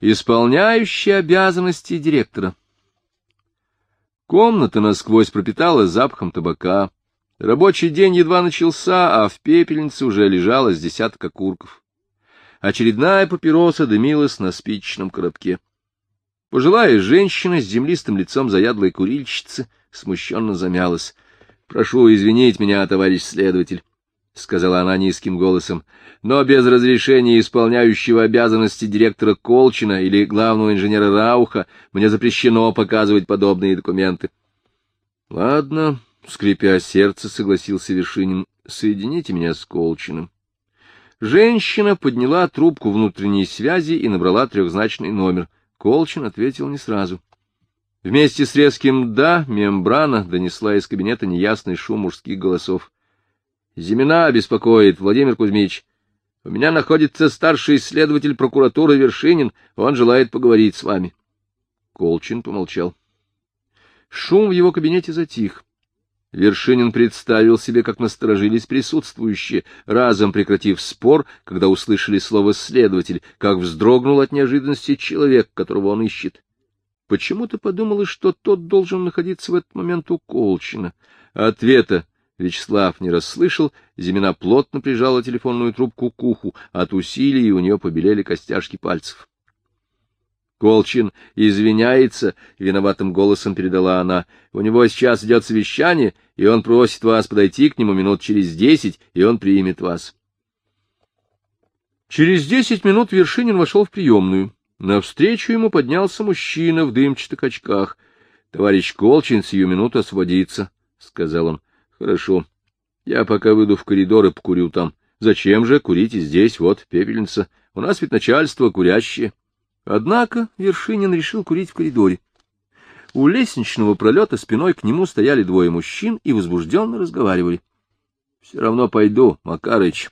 Исполняющий обязанности директора. Комната насквозь пропитала запахом табака. Рабочий день едва начался, а в пепельнице уже лежало с десяток окурков. Очередная папироса дымилась на спичечном коробке. Пожилая женщина с землистым лицом заядлой курильщицы смущенно замялась. — Прошу извинить меня, товарищ следователь, — сказала она низким голосом, — но без разрешения исполняющего обязанности директора Колчина или главного инженера Рауха мне запрещено показывать подобные документы. — Ладно, — скрипя сердце, согласился Вершинин, — соедините меня с Колчиным. Женщина подняла трубку внутренней связи и набрала трехзначный номер. Колчин ответил не сразу. Вместе с резким «да» мембрана донесла из кабинета неясный шум мужских голосов. — Зимина беспокоит, Владимир Кузьмич. У меня находится старший следователь прокуратуры Вершинин, он желает поговорить с вами. Колчин помолчал. Шум в его кабинете затих. Вершинин представил себе, как насторожились присутствующие, разом прекратив спор, когда услышали слово «следователь», как вздрогнул от неожиданности человек, которого он ищет. Почему-то подумалось, что тот должен находиться в этот момент у Колчина. Ответа Вячеслав не расслышал, Зимина плотно прижала телефонную трубку к уху, от усилий у нее побелели костяшки пальцев. Колчин извиняется, — виноватым голосом передала она. — У него сейчас идет совещание, и он просит вас подойти к нему минут через десять, и он примет вас. Через десять минут Вершинин вошел в приемную. Навстречу ему поднялся мужчина в дымчатых очках. — Товарищ Колчин сию минуту освободится, — сказал он. — Хорошо. Я пока выйду в коридор и покурю там. Зачем же курите здесь, вот пепельница? У нас ведь начальство курящее. — Однако Вершинин решил курить в коридоре. У лестничного пролета спиной к нему стояли двое мужчин и возбужденно разговаривали. — Все равно пойду, Макарыч.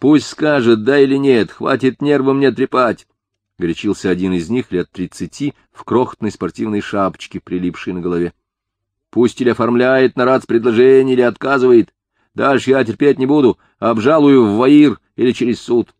Пусть скажет, да или нет, хватит нервы мне трепать. — горячился один из них лет тридцати в крохотной спортивной шапочке, прилипшей на голове. — Пусть или оформляет на РАЦ предложение, или отказывает. Дальше я терпеть не буду, обжалую в ВАИР или через суд.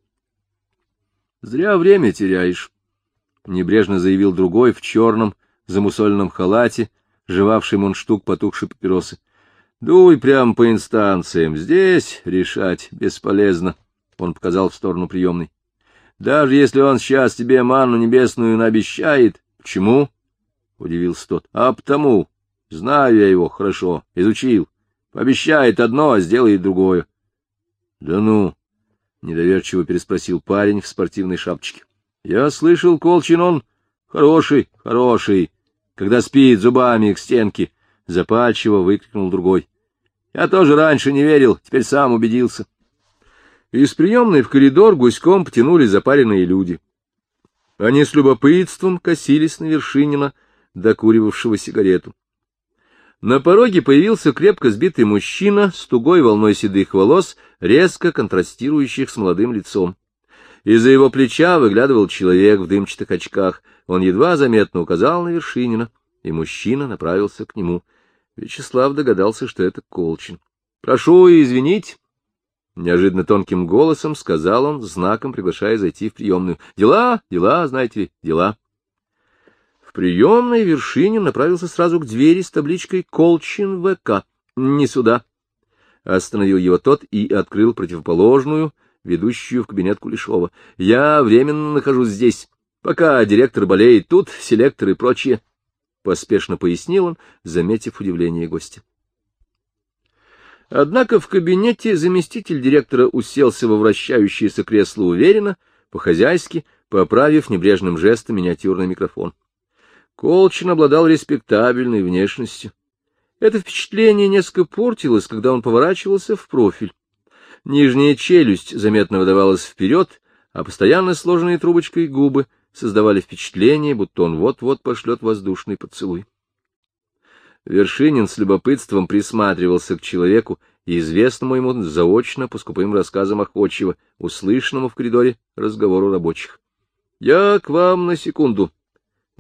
— Зря время теряешь. — небрежно заявил другой в черном замусольном халате, жевавший мундштук потухшей папиросы. — Дуй прямо по инстанциям. Здесь решать бесполезно, — он показал в сторону приемной. — Даже если он сейчас тебе манну небесную наобещает... — Почему? — удивился тот. — А потому. Знаю я его хорошо, изучил. Пообещает одно, а сделает другое. — Да ну! — недоверчиво переспросил парень в спортивной шапочке. Я слышал, Колчин он хороший, хороший, когда спит зубами к стенке, — запальчиво выкрикнул другой. Я тоже раньше не верил, теперь сам убедился. Из приемной в коридор гуськом потянули запаренные люди. Они с любопытством косились на Вершинина, докуривавшего сигарету. На пороге появился крепко сбитый мужчина с тугой волной седых волос, резко контрастирующих с молодым лицом. Из-за его плеча выглядывал человек в дымчатых очках. Он едва заметно указал на Вершинина, и мужчина направился к нему. Вячеслав догадался, что это Колчин. — Прошу извинить, — неожиданно тонким голосом сказал он, знаком приглашая зайти в приемную. — Дела, дела, знаете, дела. В приемной Вершинин направился сразу к двери с табличкой «Колчин ВК». — Не сюда. Остановил его тот и открыл противоположную, ведущую в кабинет Кулешова. — Я временно нахожусь здесь, пока директор болеет тут, селектор и прочее, — поспешно пояснил он, заметив удивление гостя. Однако в кабинете заместитель директора уселся во вращающееся кресло уверенно, по-хозяйски, поправив небрежным жестом миниатюрный микрофон. Колчин обладал респектабельной внешностью. Это впечатление несколько портилось, когда он поворачивался в профиль. Нижняя челюсть заметно выдавалась вперед, а постоянно сложенные трубочкой губы создавали впечатление, будто он вот-вот пошлет воздушный поцелуй. Вершинин с любопытством присматривался к человеку, известному ему заочно по скупым рассказам охотчего, услышанному в коридоре разговору рабочих. — Я к вам на секунду, —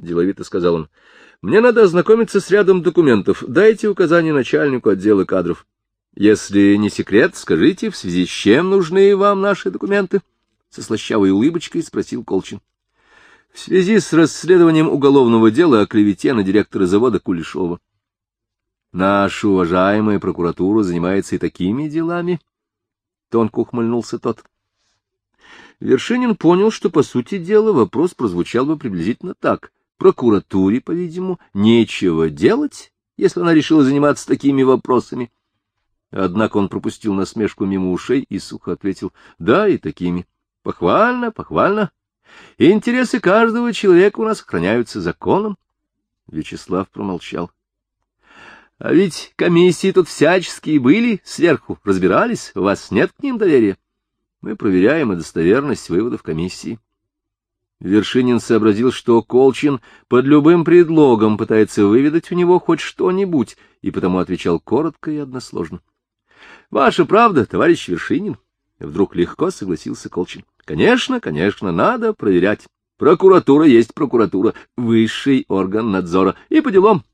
деловито сказал он. — Мне надо ознакомиться с рядом документов. Дайте указание начальнику отдела кадров. Если не секрет, скажите, в связи с чем нужны вам наши документы? Со слащавой улыбочкой спросил Колчин. в связи с расследованием уголовного дела о клевете на директора завода Кулешова. Наша уважаемая прокуратура занимается и такими делами, — тонко ухмыльнулся тот. Вершинин понял, что, по сути дела, вопрос прозвучал бы приблизительно так. Прокуратуре, по-видимому, нечего делать, если она решила заниматься такими вопросами. Однако он пропустил насмешку мимо ушей и сухо ответил «Да, и такими. Похвально, похвально. Интересы каждого человека у нас охраняются законом. Вячеслав промолчал. — А ведь комиссии тут всяческие были, сверху разбирались, у вас нет к ним доверия. Мы проверяем и достоверность выводов комиссии. Вершинин сообразил, что Колчин под любым предлогом пытается выведать у него хоть что-нибудь, и потому отвечал коротко и односложно. — Ваша правда, товарищ Вершинин. Вдруг легко согласился Колчин. Конечно, конечно, надо проверять. Прокуратура есть прокуратура, высший орган надзора. И по делам.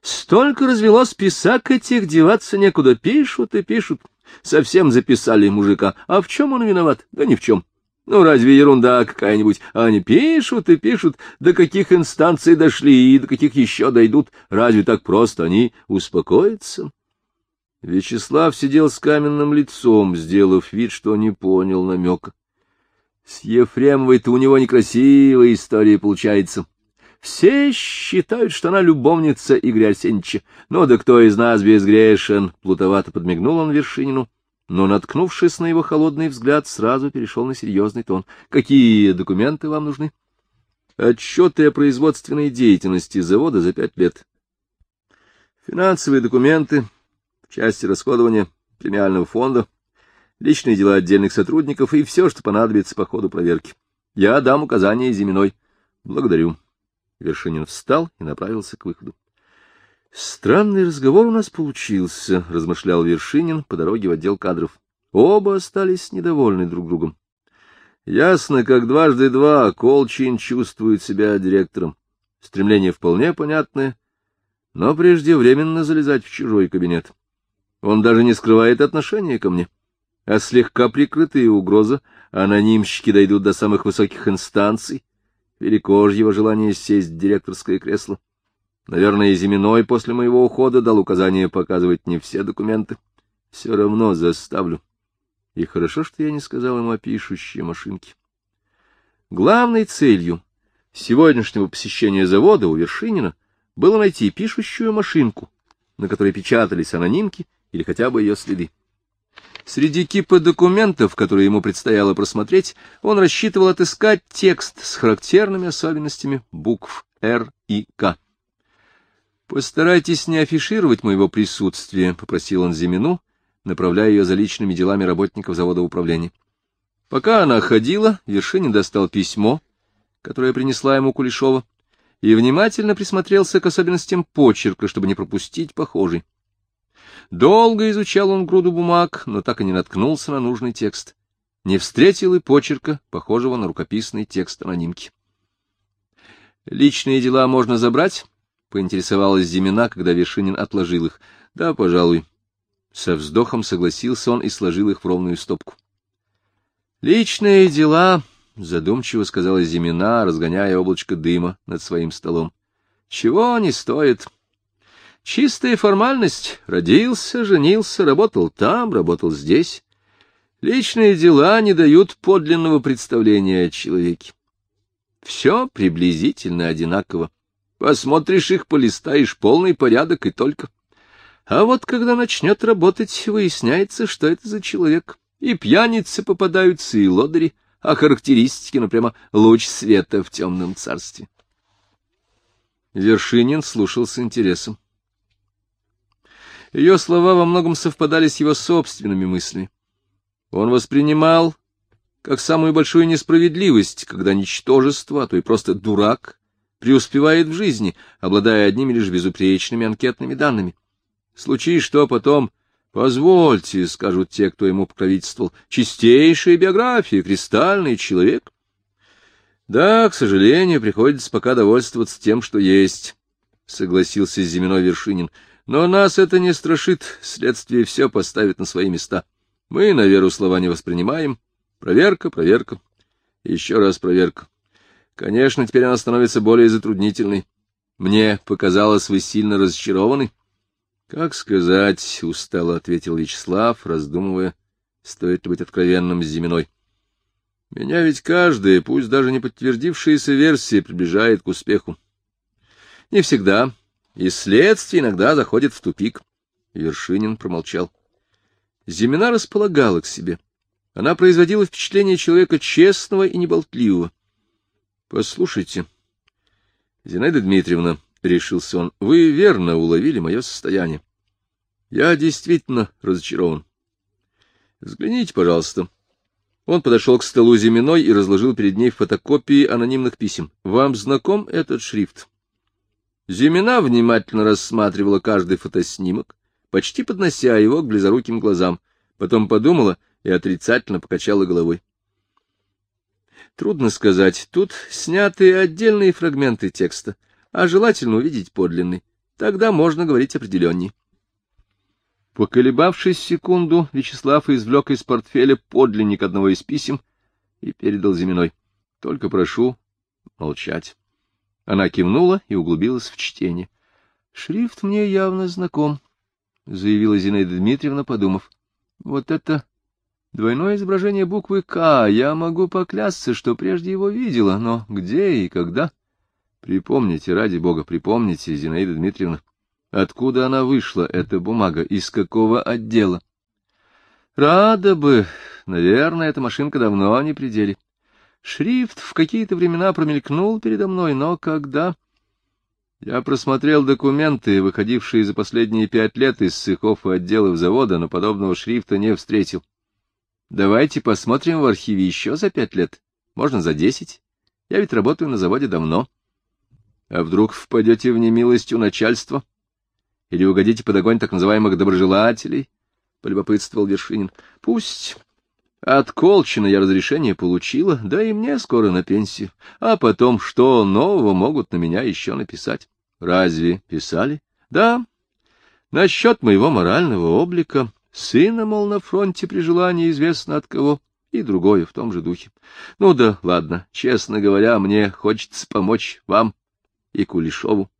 Столько развелось писак этих, деваться некуда. Пишут и пишут. Совсем записали мужика. А в чем он виноват? Да ни в чем. Ну, разве ерунда какая-нибудь? Они пишут и пишут, до каких инстанций дошли и до каких еще дойдут. Разве так просто они успокоятся? Вячеслав сидел с каменным лицом, сделав вид, что не понял намека. С Ефремовой-то у него некрасивая история получается. Все считают, что она любовница Игоря Арсеньевича. Ну да кто из нас безгрешен? Плутовато подмигнул он Вершинину, но, наткнувшись на его холодный взгляд, сразу перешел на серьезный тон. Какие документы вам нужны? Отчеты о производственной деятельности завода за пять лет. Финансовые документы, части расходования премиального фонда, личные дела отдельных сотрудников и все, что понадобится по ходу проверки. Я дам указания Зиминой. Благодарю. Вершинин встал и направился к выходу. Странный разговор у нас получился, размышлял Вершинин по дороге в отдел кадров. Оба остались недовольны друг другом. Ясно, как дважды два Колчин чувствует себя директором. Стремление вполне понятное, но преждевременно залезать в чужой кабинет. Он даже не скрывает отношения ко мне а слегка прикрытые угрозы анонимщики дойдут до самых высоких инстанций. Велико же его желание сесть в директорское кресло. Наверное, Зиминой после моего ухода дал указание показывать не все документы. Все равно заставлю. И хорошо, что я не сказал ему о пишущей машинке. Главной целью сегодняшнего посещения завода у Вершинина было найти пишущую машинку, на которой печатались анонимки или хотя бы ее следы. Среди кипа документов, которые ему предстояло просмотреть, он рассчитывал отыскать текст с характерными особенностями букв «Р» и «К». «Постарайтесь не афишировать моего присутствия», — попросил он Зимину, направляя ее за личными делами работников завода управления. Пока она ходила, Вершинин достал письмо, которое принесла ему Кулешова, и внимательно присмотрелся к особенностям почерка, чтобы не пропустить похожий. Долго изучал он груду бумаг, но так и не наткнулся на нужный текст. Не встретил и почерка, похожего на рукописный текст анонимки. «Личные дела можно забрать?» — поинтересовалась Зимина, когда Вершинин отложил их. «Да, пожалуй». Со вздохом согласился он и сложил их в ровную стопку. «Личные дела», — задумчиво сказала Зимина, разгоняя облачко дыма над своим столом. «Чего они стоят?» Чистая формальность. Родился, женился, работал там, работал здесь. Личные дела не дают подлинного представления о человеке. Все приблизительно одинаково. Посмотришь их, полистаешь полный порядок и только. А вот когда начнет работать, выясняется, что это за человек. И пьяницы попадаются, и лодыри, а характеристики, ну, прямо луч света в темном царстве. Вершинин слушал с интересом. Ее слова во многом совпадали с его собственными мыслями. Он воспринимал как самую большую несправедливость, когда ничтожество, а то и просто дурак, преуспевает в жизни, обладая одними лишь безупречными анкетными данными. Случись что потом, позвольте, скажут те, кто ему покровительствовал, чистейшая биография, кристальный человек. Да, к сожалению, приходится пока довольствоваться тем, что есть, — согласился Зиминой Вершинин. Но нас это не страшит, следствие все поставит на свои места. Мы на веру слова не воспринимаем. Проверка, проверка, еще раз проверка. Конечно, теперь она становится более затруднительной. Мне показалось, вы сильно разочарованы. — Как сказать, — устало ответил Вячеслав, раздумывая, стоит ли быть откровенным с Зиминой. — Меня ведь каждая, пусть даже не подтвердившаяся версия, приближает к успеху. — Не всегда. И следствие иногда заходит в тупик. Вершинин промолчал. Зимина располагала к себе. Она производила впечатление человека честного и неболтливого. — Послушайте, Зинаида Дмитриевна, — решился он, — вы верно уловили мое состояние. Я действительно разочарован. Взгляните, пожалуйста. Он подошел к столу Зиминой и разложил перед ней фотокопии анонимных писем. Вам знаком этот шрифт? Зимина внимательно рассматривала каждый фотоснимок, почти поднося его к близоруким глазам, потом подумала и отрицательно покачала головой. Трудно сказать. Тут сняты отдельные фрагменты текста, а желательно увидеть подлинный. Тогда можно говорить определенней. Поколебавшись секунду, Вячеслав извлек из портфеля подлинник одного из писем и передал Зиминой. — Только прошу молчать. Она кивнула и углубилась в чтение. — Шрифт мне явно знаком, — заявила Зинаида Дмитриевна, подумав. — Вот это Двойное изображение буквы «К». Я могу поклясться, что прежде его видела, но где и когда? Припомните, ради бога, припомните, Зинаида Дмитриевна, откуда она вышла, эта бумага, из какого отдела? Рада бы. Наверное, эта машинка давно не пределе. Шрифт в какие-то времена промелькнул передо мной, но когда... Я просмотрел документы, выходившие за последние пять лет из цехов и отделов завода, но подобного шрифта не встретил. Давайте посмотрим в архиве еще за пять лет, можно за десять. Я ведь работаю на заводе давно. А вдруг впадете в немилость у начальства? Или угодите под огонь так называемых доброжелателей? — полюбопытствовал Вершинин. — Пусть. От Колчина я разрешение получила, да и мне скоро на пенсию. А потом, что нового могут на меня еще написать? Разве писали? Да. Насчет моего морального облика Сына, мол, на фронте при желании известно от кого, и другое в том же духе. Ну да, ладно, честно говоря, мне хочется помочь вам и Кулешову.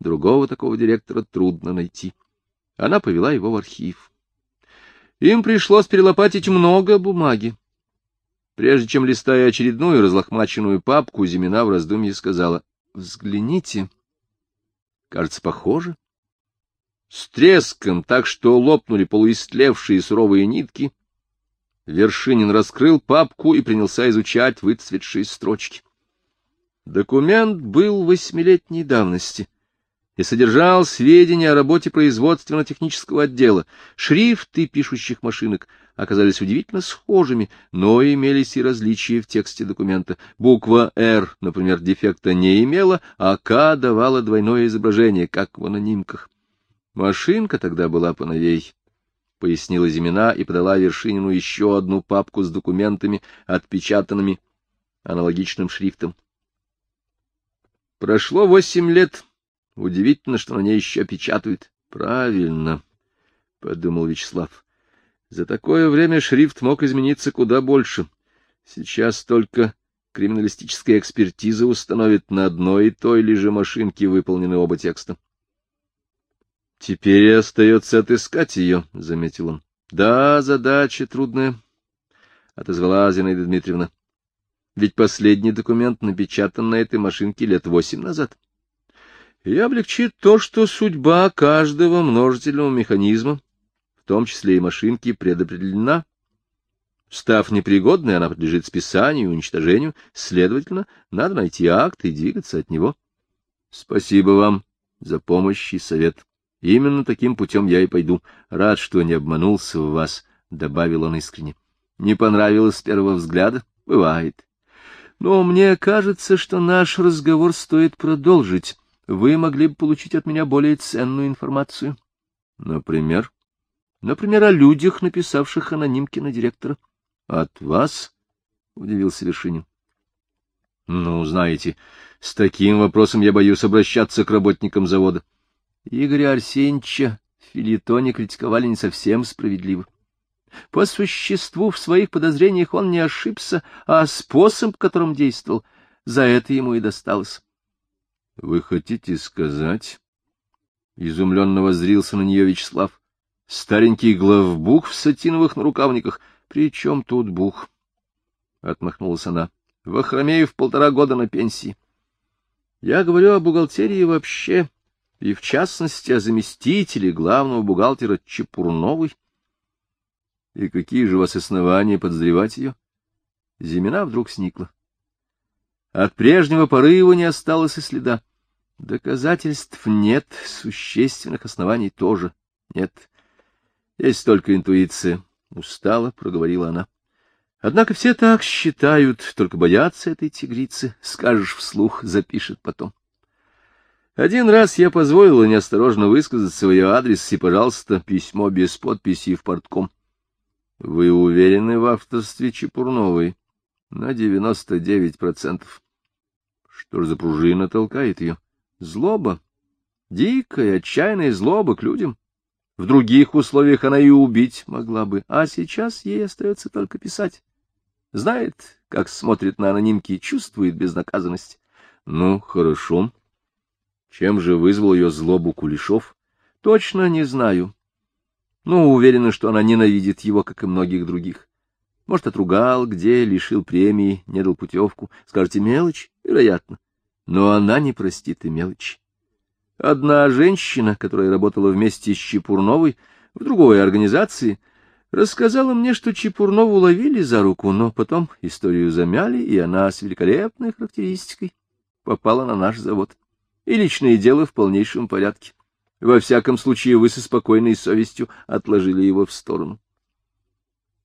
Другого такого директора трудно найти. Она повела его в архив. Им пришлось перелопатить много бумаги. Прежде чем листая очередную разлохмаченную папку, Зимина в раздумье сказала, — Взгляните. Кажется, похоже. С треском, так что лопнули полуистлевшие суровые нитки, Вершинин раскрыл папку и принялся изучать выцветшие строчки. Документ был восьмилетней давности и содержал сведения о работе производственно-технического отдела. Шрифты пишущих машинок оказались удивительно схожими, но имелись и различия в тексте документа. Буква «Р», например, дефекта не имела, а «К» давала двойное изображение, как в анонимках. Машинка тогда была поновей, — пояснила Зимина и подала Вершинину еще одну папку с документами, отпечатанными аналогичным шрифтом. Прошло восемь лет. Удивительно, что на ней еще печатают. Правильно, — подумал Вячеслав. За такое время шрифт мог измениться куда больше. Сейчас только криминалистическая экспертиза установит, на одной и той ли же машинке выполнены оба текста. — Теперь остается отыскать ее, — заметил он. — Да, задача трудная, — отозвала Зинаида Дмитриевна. — Ведь последний документ напечатан на этой машинке лет восемь назад. И облегчит то, что судьба каждого множительного механизма, в том числе и машинки, предопределена. Став непригодной, она подлежит списанию и уничтожению, следовательно, надо найти акт и двигаться от него. Спасибо вам за помощь и совет. Именно таким путем я и пойду. Рад, что не обманулся в вас, — добавил он искренне. Не понравилось с первого взгляда? Бывает. Но мне кажется, что наш разговор стоит продолжить. Вы могли бы получить от меня более ценную информацию. Например? Например, о людях, написавших анонимки на директора. От вас? — удивился Вершинин. — Ну, знаете, с таким вопросом я боюсь обращаться к работникам завода. Игоря Арсеньевича в филитоне критиковали не совсем справедливо. По существу в своих подозрениях он не ошибся, а способ, которым действовал, за это ему и досталось. — Вы хотите сказать? — изумленно воззрился на нее Вячеслав. — Старенький главбух в сатиновых нарукавниках. При чем тут бух? — отмахнулась она. — в полтора года на пенсии. Я говорю о бухгалтерии вообще, и в частности о заместителе главного бухгалтера Чепурновой. И какие же у вас основания подозревать ее? Зимина вдруг сникла. От прежнего порыва не осталось и следа. Доказательств нет, существенных оснований тоже нет. Есть только интуиция. Устала, проговорила она. Однако все так считают, только боятся этой тигрицы. Скажешь вслух, запишет потом. Один раз я позволила неосторожно высказать свой адрес, и, пожалуйста, письмо без подписи в портком. Вы уверены в авторстве Чепурновой? На девяносто девять процентов. Что ж за пружина толкает ее? Злоба. Дикая, отчаянная злоба к людям. В других условиях она и убить могла бы, а сейчас ей остается только писать. Знает, как смотрит на анонимки и чувствует безнаказанность. Ну, хорошо. Чем же вызвал ее злобу Кулешов? Точно не знаю. Ну, уверена, что она ненавидит его, как и многих других. Может, отругал, где, лишил премии, не дал путевку. Скажете, мелочь? Вероятно. Но она не простит и мелочи. Одна женщина, которая работала вместе с Чепурновой в другой организации, рассказала мне, что Чепурнову ловили за руку, но потом историю замяли, и она с великолепной характеристикой попала на наш завод. И личное дело в полнейшем порядке. Во всяком случае, вы со спокойной совестью отложили его в сторону.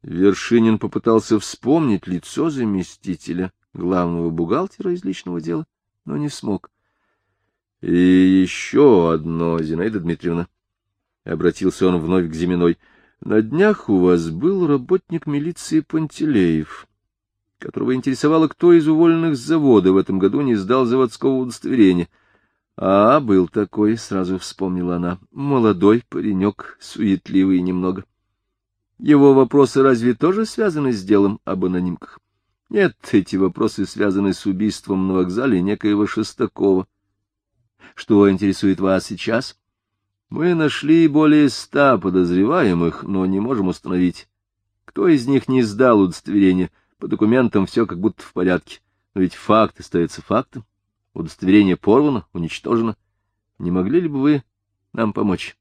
Вершинин попытался вспомнить лицо заместителя, главного бухгалтера из личного дела, но не смог. — И еще одно, Зинаида Дмитриевна, — обратился он вновь к Зиминой, — на днях у вас был работник милиции Пантелеев, которого интересовало, кто из уволенных с завода в этом году не сдал заводского удостоверения. — А, был такой, — сразу вспомнила она, — молодой паренек, суетливый немного. Его вопросы разве тоже связаны с делом об анонимках? Нет, эти вопросы связаны с убийством на вокзале некоего Шестакова. Что интересует вас сейчас? Мы нашли более ста подозреваемых, но не можем установить, кто из них не сдал удостоверение. По документам все как будто в порядке. Но ведь факт остается фактом. Удостоверение порвано, уничтожено. Не могли ли бы вы нам помочь?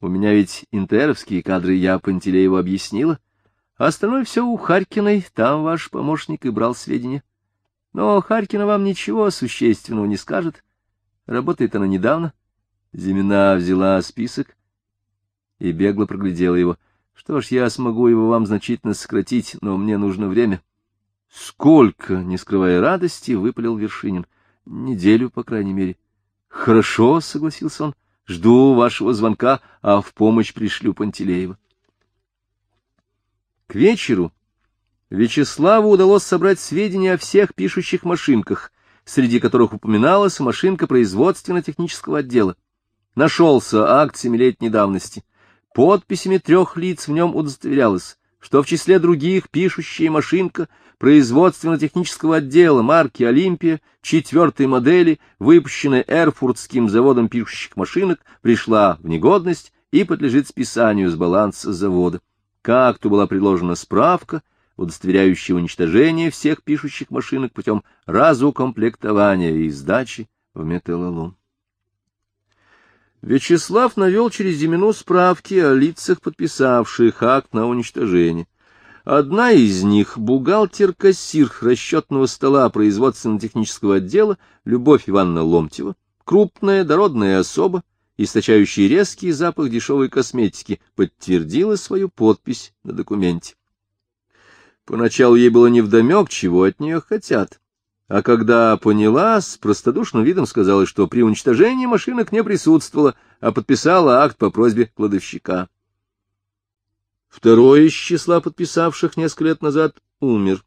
У меня ведь интеровские кадры, я Пантелееву объяснила. А остальное все у Харькиной, там ваш помощник и брал сведения. Но Харькина вам ничего существенного не скажет. Работает она недавно. Зимина взяла список и бегло проглядела его. Что ж, я смогу его вам значительно сократить, но мне нужно время. Сколько, не скрывая радости, выпалил Вершинин. Неделю, по крайней мере. Хорошо, согласился он. Жду вашего звонка, а в помощь пришлю Пантелеева. К вечеру Вячеславу удалось собрать сведения о всех пишущих машинках, среди которых упоминалась машинка производственно-технического отдела. Нашелся акт семилетней давности. Подписями трех лиц в нем удостоверялось, что в числе других пишущая машинка производственно-технического отдела марки «Олимпия» четвертой модели, выпущенная Эрфуртским заводом пишущих машинок, пришла в негодность и подлежит списанию с баланса завода. К акту была приложена справка — удостоверяющее уничтожение всех пишущих машинок путем разукомплектования и сдачи в металлолом. Вячеслав навел через Зимину справки о лицах, подписавших акт на уничтожение. Одна из них — бухгалтер-кассир расчетного стола производственно-технического отдела Любовь Ивановна Ломтева, крупная дородная особа, источающая резкий запах дешевой косметики, подтвердила свою подпись на документе. Поначалу ей было невдомек, чего от нее хотят. А когда поняла, с простодушным видом сказала, что при уничтожении машинок не присутствовала, а подписала акт по просьбе кладовщика. Второй из числа подписавших несколько лет назад умер.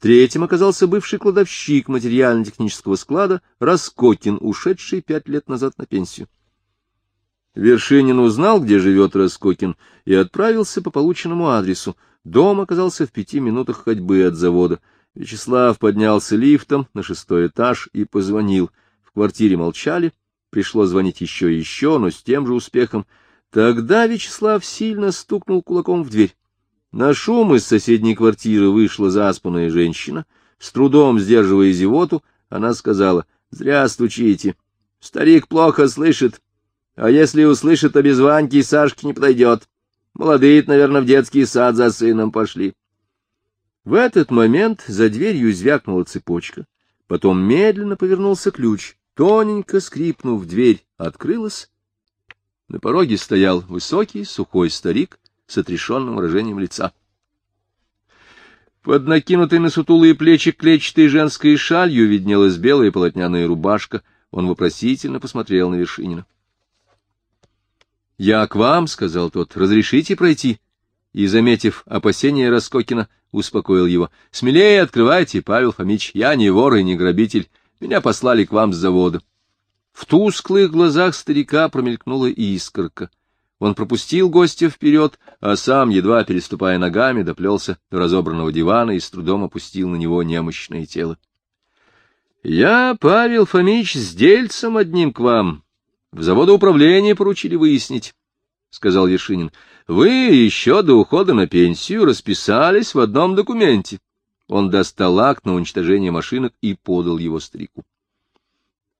Третьим оказался бывший кладовщик материально-технического склада Раскокин, ушедший пять лет назад на пенсию. Вершинин узнал, где живет Раскокин, и отправился по полученному адресу. Дом оказался в пяти минутах ходьбы от завода. Вячеслав поднялся лифтом на шестой этаж и позвонил. В квартире молчали, пришлось звонить еще и еще, но с тем же успехом. Тогда Вячеслав сильно стукнул кулаком в дверь. На шум из соседней квартиры вышла заспанная женщина. С трудом сдерживая зевоту, она сказала, — Зря стучите. Старик плохо слышит. А если услышит, то без Ваньки и Сашки не подойдет. Молодые наверное, в детский сад за сыном пошли. В этот момент за дверью звякнула цепочка. Потом медленно повернулся ключ. Тоненько скрипнув, дверь открылась. На пороге стоял высокий, сухой старик с отрешенным выражением лица. Под накинутой на сутулые плечи клетчатой женской шалью виднелась белая полотняная рубашка. Он вопросительно посмотрел на Вершинина. — Я к вам, — сказал тот, — разрешите пройти? И, заметив опасения Раскокина, успокоил его. — Смелее открывайте, Павел Фомич, я не вор и не грабитель. Меня послали к вам с завода. В тусклых глазах старика промелькнула искорка. Он пропустил гостя вперед, а сам, едва переступая ногами, доплелся до разобранного дивана и с трудом опустил на него немощное тело. — Я, Павел Фомич, с дельцем одним к вам. В заводоуправление поручили выяснить, — сказал Вершинин. Вы еще до ухода на пенсию расписались в одном документе. Он достал акт на уничтожение машинок и подал его старику.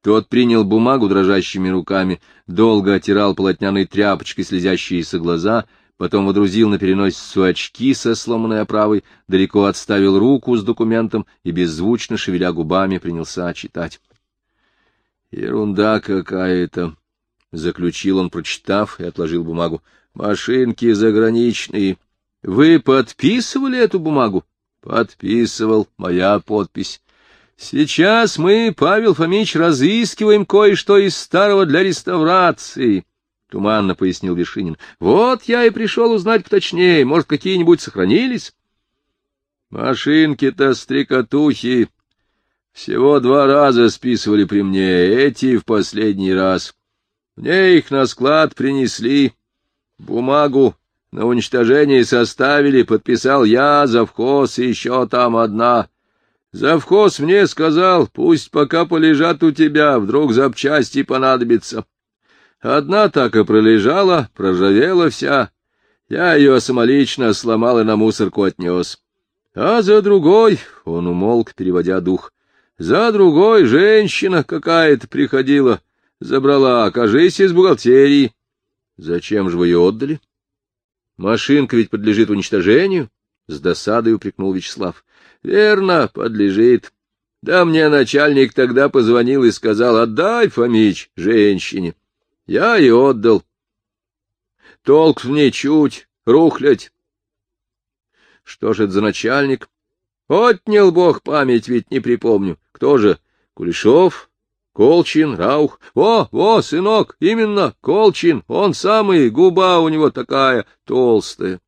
Тот принял бумагу дрожащими руками, долго отирал полотняной тряпочкой слезящиеся глаза, потом водрузил на переносицу очки со сломанной оправой, далеко отставил руку с документом и, беззвучно шевеля губами, принялся читать. — Ерунда какая-то! — заключил он, прочитав, и отложил бумагу. Машинки заграничные. Вы подписывали эту бумагу? Подписывал. Моя подпись. Сейчас мы, Павел Фомич, разыскиваем кое-что из старого для реставрации. — туманно пояснил Вершинин. — Вот я и пришел узнать поточнее. Может, какие-нибудь сохранились? — Машинки-то стрекотухи. Всего два раза списывали при мне, эти в последний раз. Мне их на склад принесли. Бумагу на уничтожение составили, подписал я, завхоз и еще там одна. Завхоз мне сказал, пусть пока полежат у тебя, вдруг запчасти понадобится. Одна так и пролежала, проржавела вся. Я ее самолично сломал и на мусорку отнес. А за другой, — он умолк, переводя дух, — за другой женщина какая-то приходила, забрала, кажись, из бухгалтерии. Зачем же вы ее отдали? Машинка ведь подлежит уничтожению, — с досадой упрекнул Вячеслав. — Верно, подлежит. Да мне начальник тогда позвонил и сказал, отдай, Фомич, женщине. Я и отдал. Толк в ней чуть, рухлядь. Что же это за начальник? Отнял бог память, ведь не припомню. Кто же? Кулешов? Колчин, Раух. Во, во, сынок, именно, Колчин, он самый, губа у него такая толстая.